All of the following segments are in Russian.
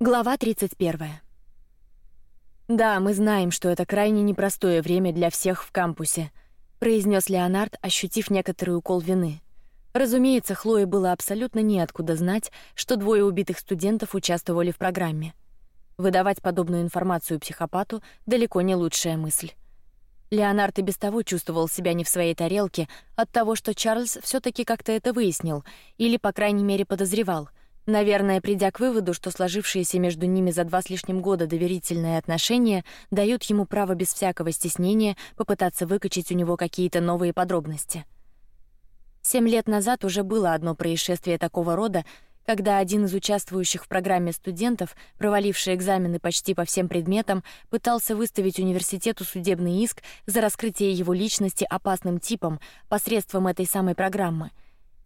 Глава 31. Да, мы знаем, что это крайне непростое время для всех в кампусе, произнес Леонард, ощутив некоторый укол вины. Разумеется, Хлое было абсолютно неоткуда знать, что двое убитых студентов участвовали в программе. Выдавать подобную информацию психопату далеко не лучшая мысль. Леонард и без того чувствовал себя не в своей тарелке от того, что Чарльз все-таки как-то это выяснил или, по крайней мере, подозревал. Наверное, придя к выводу, что сложившиеся между ними за два с лишним года доверительные отношения дают ему право без всякого стеснения попытаться выкачать у него какие-то новые подробности. Семь лет назад уже было одно происшествие такого рода, когда один из участвующих в программе студентов, проваливший экзамены почти по всем предметам, пытался выставить университету судебный иск за раскрытие его личности опасным типом посредством этой самой программы.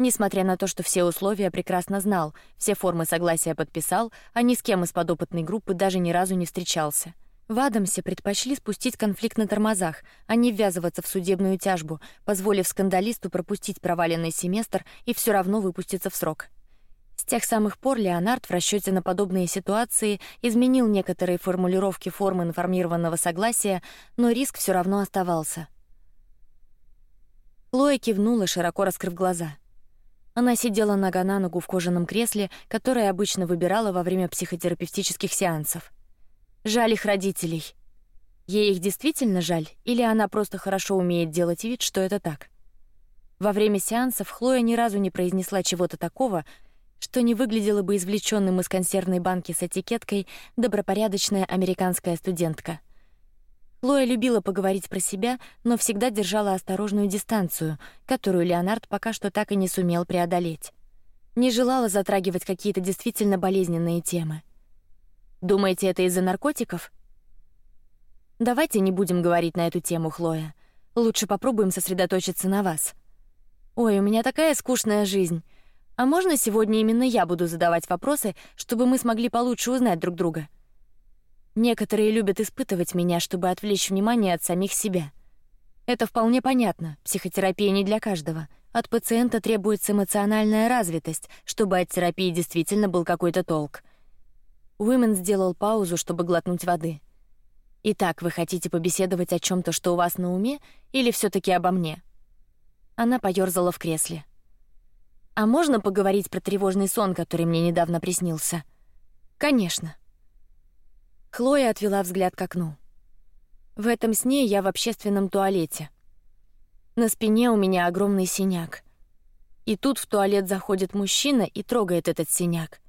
Несмотря на то, что все условия прекрасно знал, все формы согласия подписал, а ни с кем из подопытной группы даже ни разу не встречался. В Адамсе предпочли спустить конфликт на тормозах, а не ввязываться в судебную тяжбу, позволив скандалисту пропустить проваленный семестр и все равно выпуститься в срок. С тех самых пор Леонард в расчете на подобные ситуации изменил некоторые формулировки формы информированного согласия, но риск все равно оставался. Лоя кивнула, широко раскрыв глаза. Она сидела нога на ногу в кожаном кресле, которое обычно выбирала во время психотерапевтических сеансов. Жаль их родителей. Ей их действительно жаль, или она просто хорошо умеет делать вид, что это так. Во время сеансов Хлоя ни разу не произнесла чего-то такого, что не выглядело бы извлеченным из консервной банки с этикеткой добропорядочная американская студентка. Лоя любила поговорить про себя, но всегда держала осторожную дистанцию, которую Леонард пока что так и не сумел преодолеть. Не желала затрагивать какие-то действительно болезненные темы. Думаете, это из-за наркотиков? Давайте не будем говорить на эту тему, Хлоя. Лучше попробуем сосредоточиться на вас. Ой, у меня такая скучная жизнь. А можно сегодня именно я буду задавать вопросы, чтобы мы смогли получше узнать друг друга? Некоторые любят испытывать меня, чтобы отвлечь внимание от самих себя. Это вполне понятно. Психотерапия не для каждого. От пациента требуется эмоциональная развитость, чтобы от терапии действительно был какой-то толк. Уимен сделал паузу, чтобы глотнуть воды. Итак, вы хотите побеседовать о чем-то, что у вас на уме, или все-таки обо мне? Она поерзала в кресле. А можно поговорить про тревожный сон, который мне недавно приснился? Конечно. Хлоя отвела взгляд к окну. В этом сне я в общественном туалете. На спине у меня огромный синяк. И тут в туалет заходит мужчина и трогает этот синяк.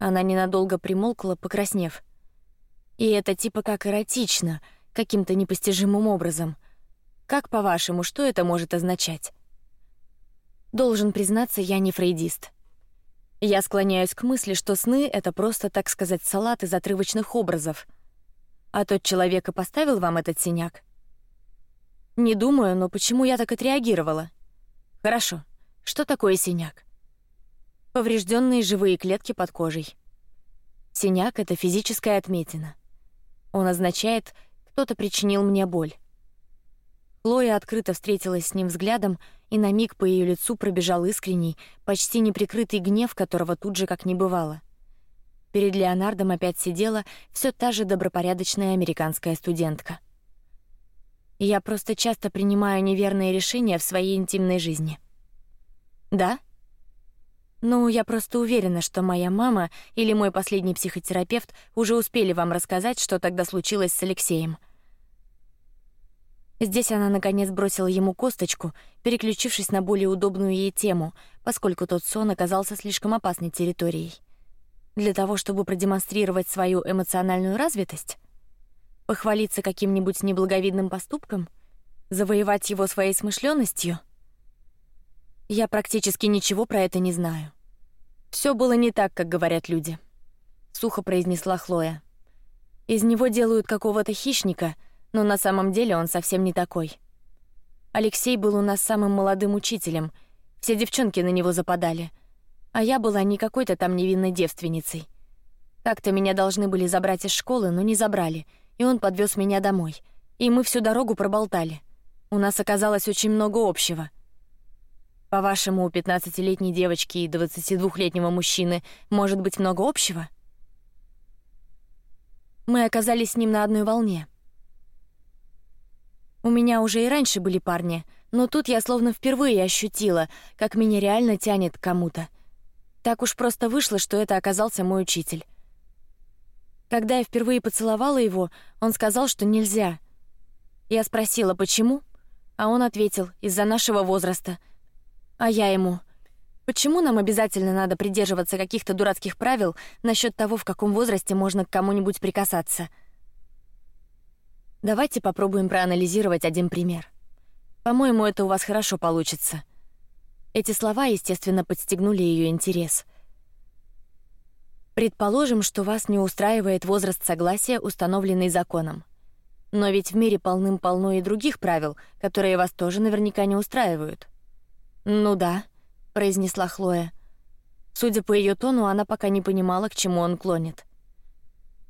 Она ненадолго примолкла, покраснев. И это типа как эротично, каким-то непостижимым образом. Как по вашему, что это может означать? Должен признаться, я не фрейдист. Я склоняюсь к мысли, что сны — это просто, так сказать, салат из отрывочных образов. А тот человек и поставил вам этот синяк? Не думаю, но почему я так отреагировала? Хорошо. Что такое синяк? Поврежденные живые клетки под кожей. Синяк — это физическая отметина. Он означает, кто-то причинил мне боль. Лоя открыто встретилась с ним взглядом, и на миг по ее лицу пробежал искренний, почти неприкрытый гнев, которого тут же как не бывало. Перед Леонардом опять сидела все та же добропорядочная американская студентка. Я просто часто принимаю неверные решения в своей интимной жизни. Да? Ну, я просто уверена, что моя мама или мой последний психотерапевт уже успели вам рассказать, что тогда случилось с Алексеем. Здесь она наконец бросила ему косточку, переключившись на более удобную ей тему, поскольку тот сон оказался слишком опасной территорией. Для того, чтобы продемонстрировать свою эмоциональную развитость, похвалиться каким-нибудь неблаговидным поступком, завоевать его своей смышленностью. Я практически ничего про это не знаю. Все было не так, как говорят люди. Сухо произнесла Хлоя. Из него делают какого-то хищника но на самом деле он совсем не такой. Алексей был у нас самым молодым учителем, все девчонки на него западали, а я была не какой-то там невинной девственницей. Как-то меня должны были забрать из школы, но не забрали, и он подвез меня домой, и мы всю дорогу проболтали. У нас оказалось очень много общего. По-вашему, у пятнадцатилетней девочки и двадцати двухлетнего мужчины может быть много общего? Мы оказались с ним на одной волне. У меня уже и раньше были парни, но тут я словно впервые ощутила, как меня реально тянет к кому-то. Так уж просто вышло, что это оказался мой учитель. Когда я впервые поцеловала его, он сказал, что нельзя. Я спросила, почему, а он ответил: из-за нашего возраста. А я ему: почему нам обязательно надо придерживаться каких-то дурацких правил насчет того, в каком возрасте можно к кому-нибудь прикасаться? Давайте попробуем проанализировать один пример. По-моему, это у вас хорошо получится. Эти слова, естественно, подстегнули ее интерес. Предположим, что вас не устраивает возраст согласия, установленный законом. Но ведь в мире полным-полно и других правил, которые вас тоже наверняка не устраивают. Ну да, произнесла Хлоя. Судя по ее тону, она пока не понимала, к чему он клонит.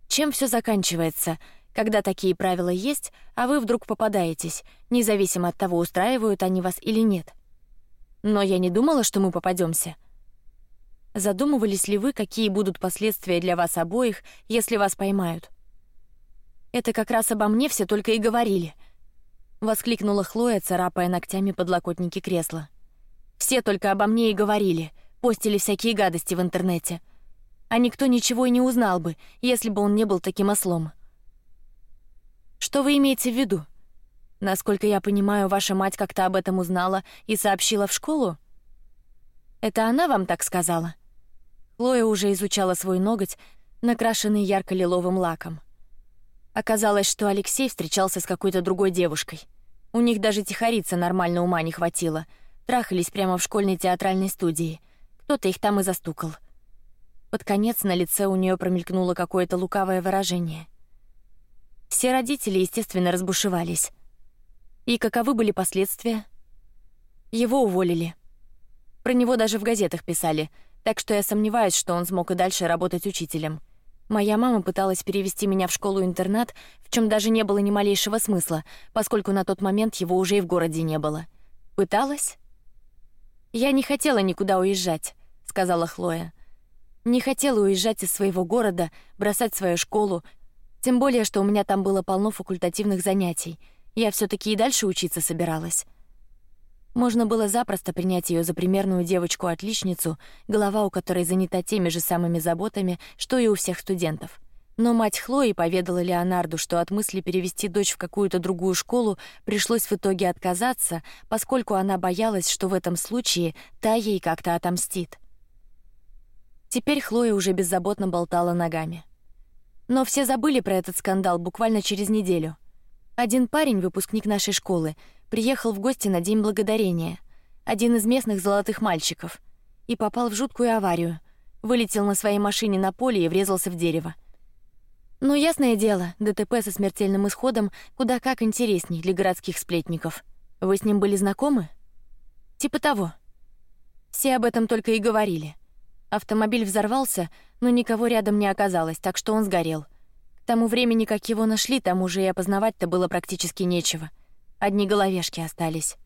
Чем все заканчивается, когда такие правила есть, а вы вдруг попадаетесь, независимо от того, устраивают они вас или нет. Но я не думала, что мы попадемся. Задумывались ли вы, какие будут последствия для вас обоих, если вас поймают? Это как раз обо мне все только и говорили. Воскликнула Хлоя, царапая ногтями подлокотники кресла. Все только обо мне и говорили, постили всякие гадости в интернете. А никто ничего и не узнал бы, если бы он не был таким ослом. Что вы имеете в виду? Насколько я понимаю, ваша мать как-то об этом узнала и сообщила в школу. Это она вам так сказала? Хлоя уже изучала свой ноготь, накрашенный ярко-лиловым лаком. Оказалось, что Алексей встречался с какой-то другой девушкой. У них даже тихориться нормально ума не хватило. Трахались прямо в школьной театральной студии. Кто-то их там и застукал. Под конец на лице у нее промелькнуло какое-то лукавое выражение. Все родители, естественно, разбушевались. И каковы были последствия? Его уволили. Про него даже в газетах писали, так что я сомневаюсь, что он смог и дальше работать учителем. Моя мама пыталась перевести меня в школу-интернат, в чем даже не было ни малейшего смысла, поскольку на тот момент его уже и в городе не было. Пыталась? Я не хотела никуда уезжать, сказала Хлоя. Не хотела уезжать из своего города, бросать свою школу, тем более, что у меня там было полно факультативных занятий. Я все-таки и дальше учиться собиралась. Можно было запросто принять ее за примерную девочку-отличницу, голова у которой занята теми же самыми заботами, что и у всех студентов. Но мать Хлои поведала Леонарду, что от мысли перевести дочь в какую-то другую школу пришлось в итоге отказаться, поскольку она боялась, что в этом случае та ей как-то отомстит. Теперь Хлоя уже беззаботно болтала ногами. Но все забыли про этот скандал буквально через неделю. Один парень, выпускник нашей школы, приехал в гости на день благодарения, один из местных золотых мальчиков, и попал в жуткую аварию. Вылетел на своей машине на поле и врезался в дерево. Но ясное дело, ДТП со смертельным исходом куда как интересней для городских сплетников. Вы с ним были знакомы? Типа того. Все об этом только и говорили. Автомобиль взорвался, но никого рядом не оказалось, так что он сгорел. К тому времени, как его нашли, там уже и опознавать-то было практически нечего. Одни головешки остались.